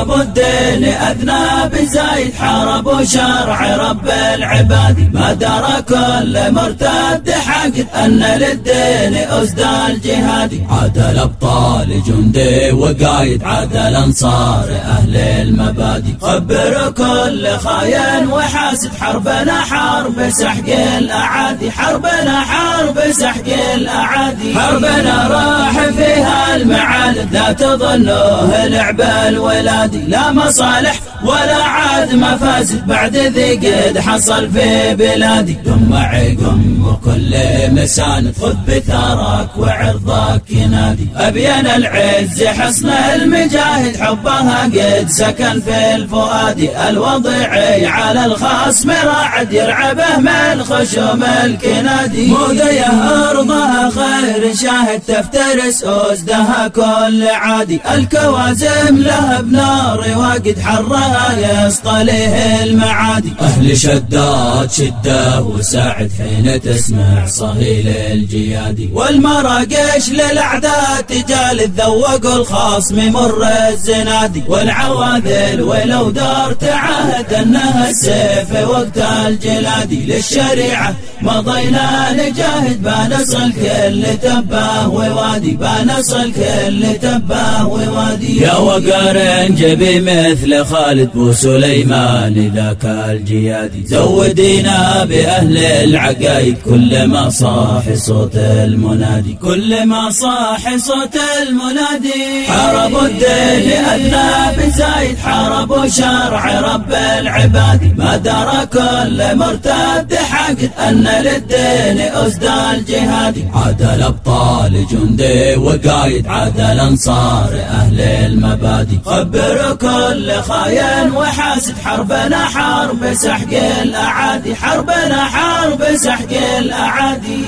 حاربوا الدين أذنى بزايد حاربوا شرع رب العباد. ما درى كل مرتد حقد أن للدين أسدى الجهادي عاد الأبطال جندي وقايد عاد الأنصار أهل المبادئ خبر كل خاين وحاسد حربنا حرب سحق الأعادي حربنا حرب سحق الأعادي. حربنا راح فيها المعالد لا تظنوه لعب الولادي لا مصالح ولا عاد مفاسد بعد ذي قد حصل في بلادي. دم عقم وكل مساند خذ بثارك وعرضك ينادي. أبين العز حصن المجاهد. حبها قد سكن في الفؤاد. الوضعي على الخصم راعد يرعبه من خشوم الكنادي. موذيه خير شاهد تفترس أسدها كل عادي. الكوازم لها بنار واقد حرها يسطله المعادي. أهل شداد شدة وساعد حين تسمع صهيل الجيادي. والمراقش للأعداء تجال الذوق الخصم مر الزنادي. والعواذل ولو دار تعهد أنها السيف وقت الجلادي. للشريعة مضينا نجاهد بنصل تباه ووادي تباه ووادي يا وقار جبي مثل خالد بو سليمان ذاك الجيادي زودينا بأهل العقايد كل ما صاح صوت المنادي كل ما صاح صوت المنادي. الدين أدنى بزايد حاربوا شرع رب العباد. ما درى كل مرتد حقد أن للدين أسدى الجهادي عاد الأبطال جندي وقايد عاد الأنصار أهل المبادئ. خبر كل خاين وحاسد حربنا حرب سحق الأعادي. حربنا حرب سحق الأعادي.